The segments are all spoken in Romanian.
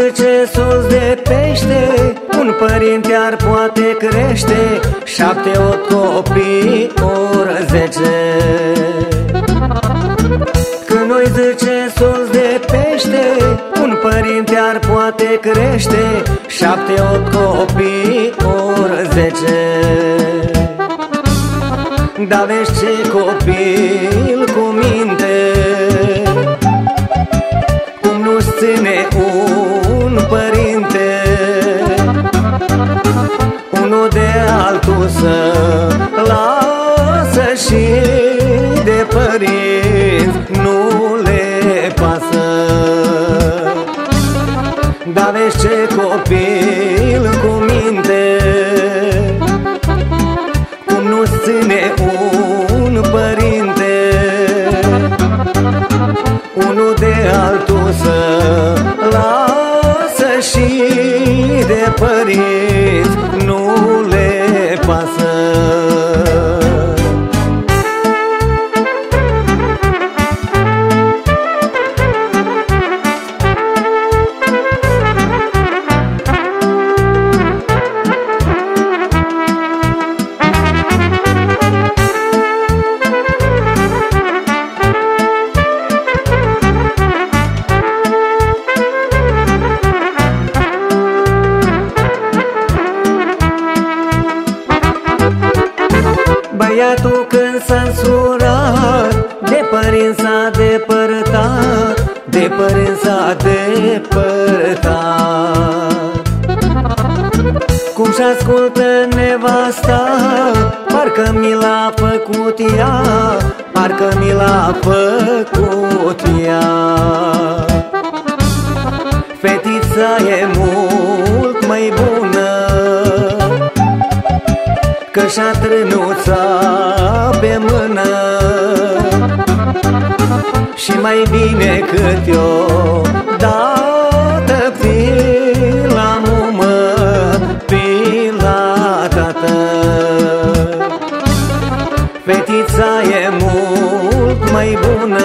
Zece sos de pește Un părinte ar poate crește. Șapte, o copii, ori zece. Când noi zece sos de pește Un părinte ar poate crește. Șapte, o copii, ori zece. Dar vezi ce copil cu mine Da vezi ce copil cu depărtat De părinți s-a depărtat. Cum și ascultă nevasta Parcă mi l-a făcut ea Parcă mi l-a făcut ea. Fetița e mult mai bună Că și-a trânuța pe mână Și mai bine cât eu Dată fi la mumă Fi la tată. Fetița e mult mai bună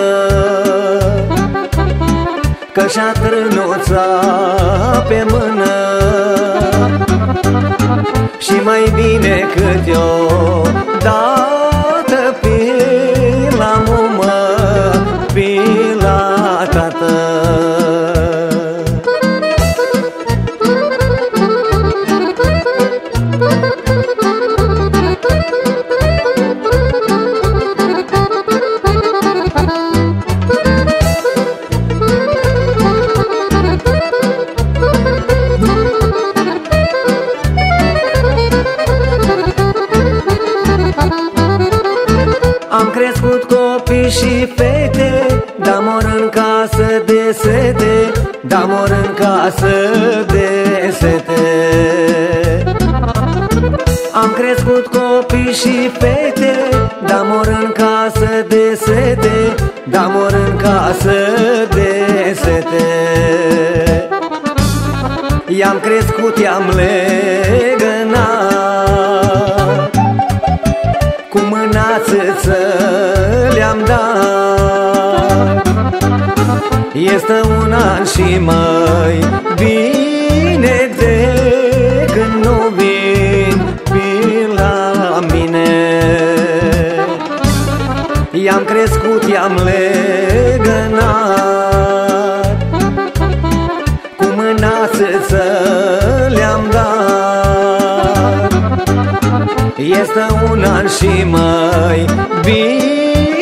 Că și-a trânuța pe mână. Și mai bine cât eu Dată copii și fete Dar mor în casă de sete Dar mor în casă de sete. Am crescut copii și fete Dar mor în casă de sete Dar mor în casă de sete. I-am crescut, i-am legănat și mai bine de când nu vin pe la mine. I-am crescut, i-am legănat Cu mâna țâță le-am dat. Este un an și mai bine